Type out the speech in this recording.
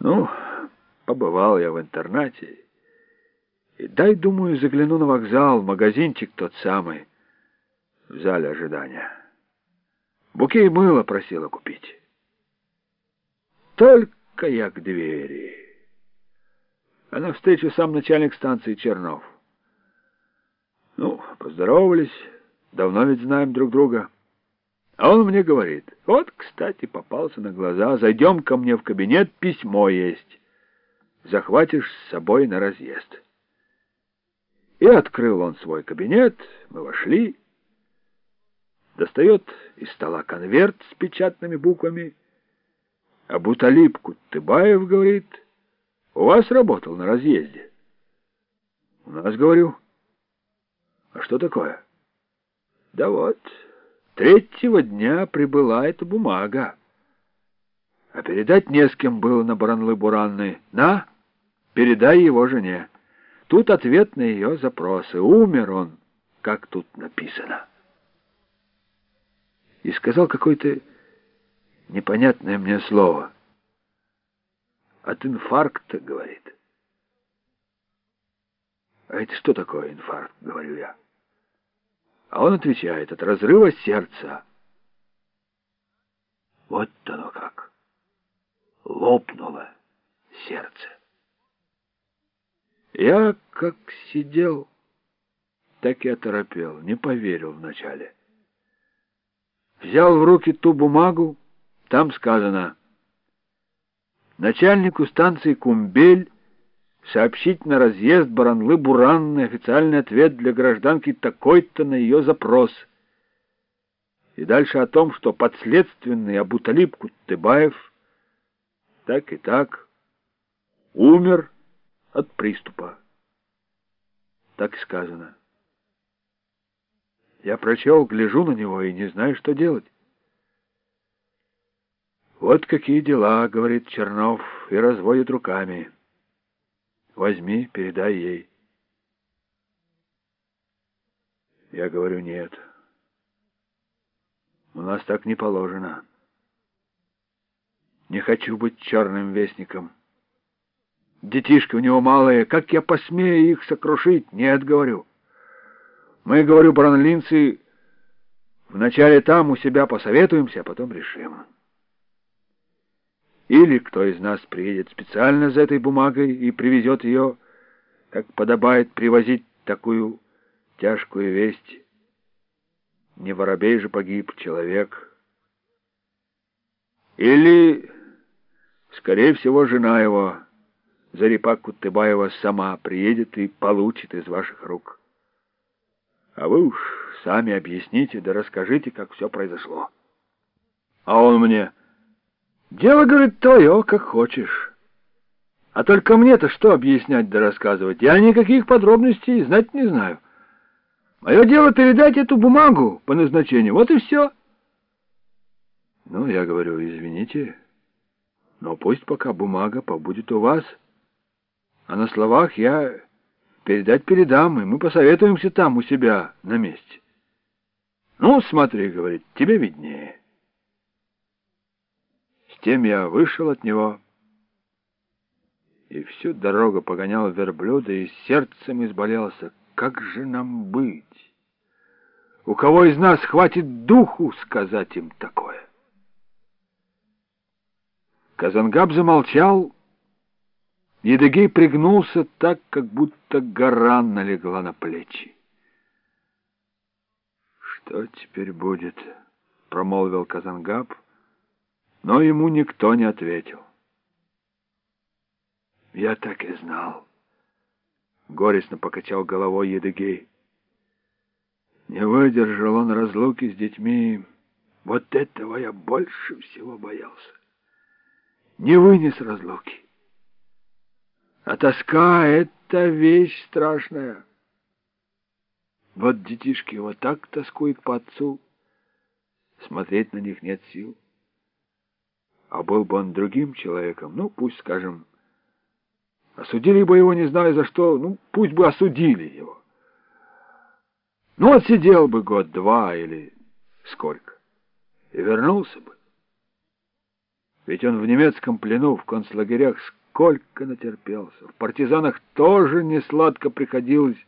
Ну, побывал я в интернате. И дай, думаю, загляну на вокзал, магазинчик тот самый, в зале ожидания. Букей мыла просила купить. Только я к двери. А навстречу сам начальник станции Чернов. Ну, поздоровались, давно ведь знаем друг друга. А он мне говорит, вот, кстати, попался на глаза, зайдем ко мне в кабинет, письмо есть. Захватишь с собой на разъезд. И открыл он свой кабинет, мы вошли. Достает из стола конверт с печатными буквами. А Буталип Куттыбаев говорит, у вас работал на разъезде. У нас, говорю. А что такое? Да вот... Третьего дня прибыла эта бумага. А передать не с кем было на Баранлы-Буранны. На, передай его жене. Тут ответ на ее запросы. Умер он, как тут написано. И сказал какое-то непонятное мне слово. От инфаркта, говорит. А это что такое инфаркт, говорю я. А он отвечает, от разрыва сердца. Вот оно как. Лопнуло сердце. Я как сидел, так и оторопел, не поверил вначале. Взял в руки ту бумагу, там сказано «Начальнику станции Кумбель сообщить на разъезд Баранлы-Буранный официальный ответ для гражданки такой-то на ее запрос. И дальше о том, что подследственный Абуталип Куттыбаев так и так умер от приступа. Так сказано. Я прочел, гляжу на него и не знаю, что делать. «Вот какие дела», — говорит Чернов и разводит руками. Возьми, передай ей. Я говорю, нет. У нас так не положено. Не хочу быть черным вестником. Детишки у него малые, как я посмею их сокрушить? Нет, говорю. Мы, говорю, бранлинцы, вначале там у себя посоветуемся, а потом решим. Или кто из нас приедет специально за этой бумагой и привезет ее, как подобает привозить такую тяжкую весть. Не воробей же погиб человек. Или, скорее всего, жена его, Зарипа Кутыбаева, сама приедет и получит из ваших рук. А вы уж сами объясните, да расскажите, как все произошло. А он мне... Дело, говорит, твое, как хочешь. А только мне-то что объяснять да рассказывать? Я никаких подробностей знать не знаю. Мое дело передать эту бумагу по назначению. Вот и все. Ну, я говорю, извините, но пусть пока бумага побудет у вас. А на словах я передать передам, и мы посоветуемся там у себя на месте. Ну, смотри, говорит, тебе виднее тем я вышел от него и всю дорогу погонял верблюда и сердцем изболелся. Как же нам быть? У кого из нас хватит духу сказать им такое? Казангаб замолчал, Едыгей пригнулся так, как будто гора налегла на плечи. «Что теперь будет?» — промолвил Казангаб — но ему никто не ответил. «Я так и знал», — горестно покачал головой Едыгей. Не выдержал он разлуки с детьми. Вот этого я больше всего боялся. Не вынес разлуки. А тоска — это вещь страшная. Вот детишки вот так тоскуют по отцу. Смотреть на них нет сил. А был бы он другим человеком, ну, пусть, скажем, осудили бы его, не знаю за что, ну, пусть бы осудили его. Ну, отсидел бы год-два или сколько, и вернулся бы. Ведь он в немецком плену, в концлагерях сколько натерпелся. В партизанах тоже не сладко приходилось,